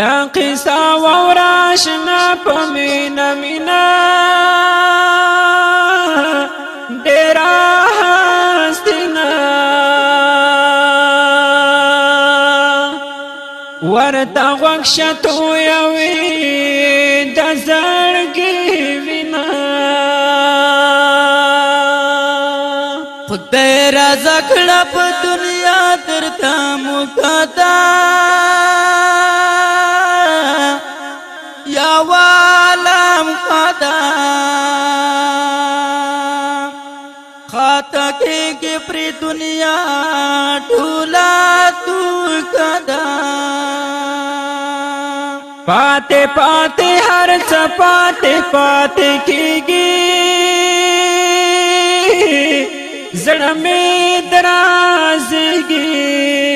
دا قصه واورا شنا پمینا مینا ډیر هستنا ورته وښتو یوې د زړګي وینا خدای را زکړه په دنیا ترته مقدار والم قدم خاتکی کی پری دنیا ڈھولا تو قدم پاتے پاتے ہر سپاتے پاتے کی گی زڑ میں درازگی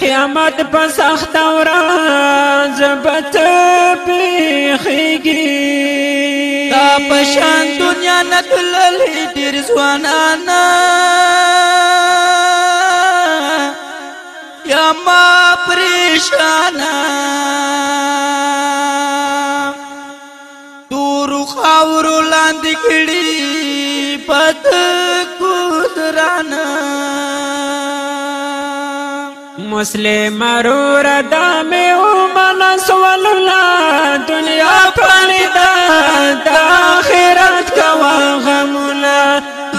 قیامت په سخت ورځ بت پیخیږي دا پشان دنیا نتلل ډیر ځوانانا یا ما پریشانا دور خاور لاندې کړي پته مسلم مرور دام اومن سولولا دنیا پانی دا دا آخرت کوا غمولا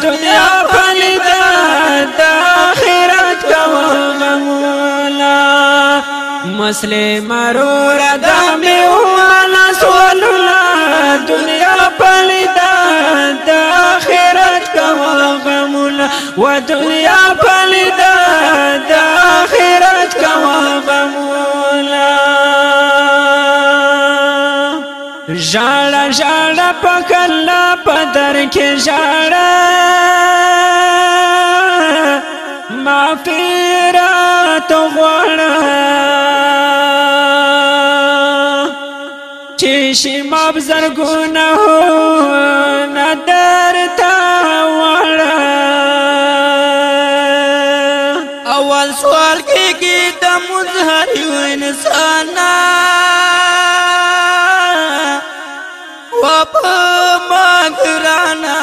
دنیا پانی دا دا آخرت کوا غمولا مسلم مرور دام اومن سولولا دنیا پانی دا دا آخرت کوا غمولا و دنیا پانی جالا جالا پک اللہ پدر کے جاڑا مغفرات غوڑا چیشی ما گناہ ندر تا وڑا اول سوال کی گیتا مظہر انسانہ په ما ګرانا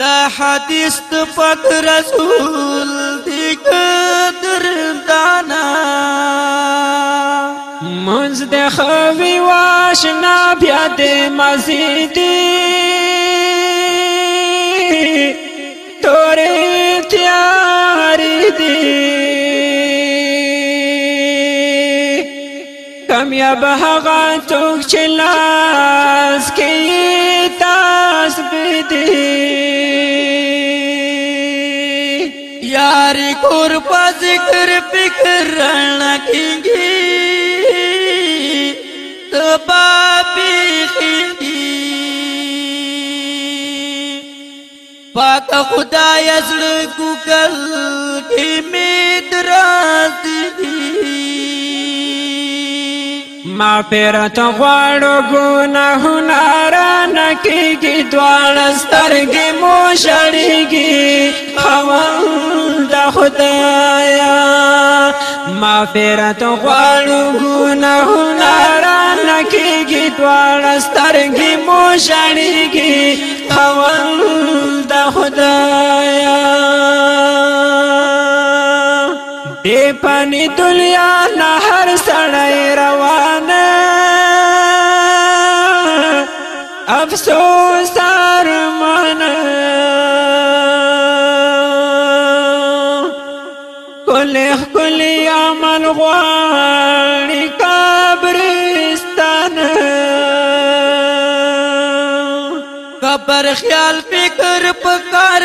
دا حدیث د پد رسول دی قدر دانا منز د خوي واشنا بیا د مزید تورې تیار دي کامیاب هغه څوک چې لاس کې تسبیح دی یار کور په ذکر فکر رڼا کېږي ته پاپي خېږي پاک خدای زړه کو کل کې می درات دی ما پیرت غواړو ګناهونه را نکېږي دواړه سترګې مو شړېږي خوند خدایا ما پیرت غواړو ګناهونه را نکېږي دواړه سترګې مو شړېږي خوند خدایا پانی دنیا نه هر سړی روان افسوس ارمان کل کل عمل غواړي قبرستان قبر خیال فکر پکار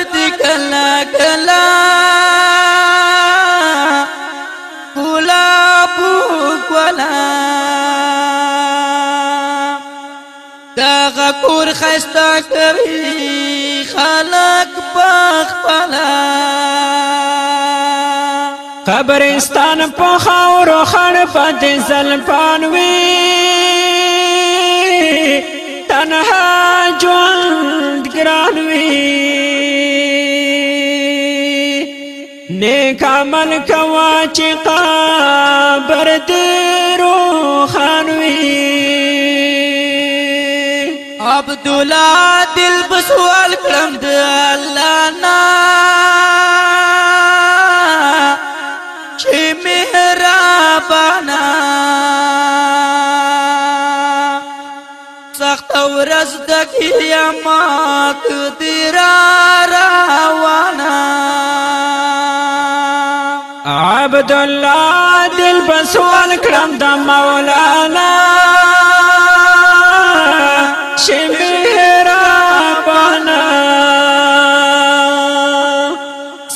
کور خستا کوي خلق پخ پلا قبرستان په خاور خړ پد زلفان وی تنها ژوند ګران وی نیک عمل کوا چې قبر دې عبد الله دل بسوال کړم د الله نا چې مهربانا سخت ورځ د قیامت دی را روانه عبد الله دل بسوال کړم د مولانا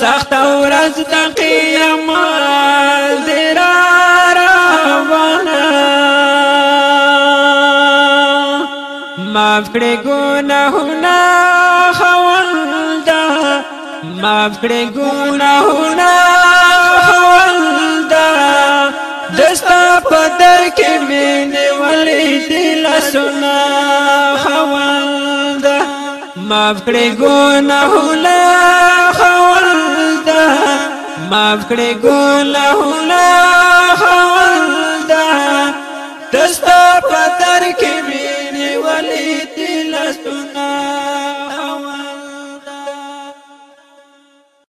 سخت ورځ د قیامت درا روانه معاف کړې ګناهونه خواندا معاف کړې ګناهونه خواندا دستا په در کې مینه ولې دل سنا خواندا معاف کړې ګناهونه معاف کړې ګناهونه خولدا دستا پتر کې ویني ولې تلستون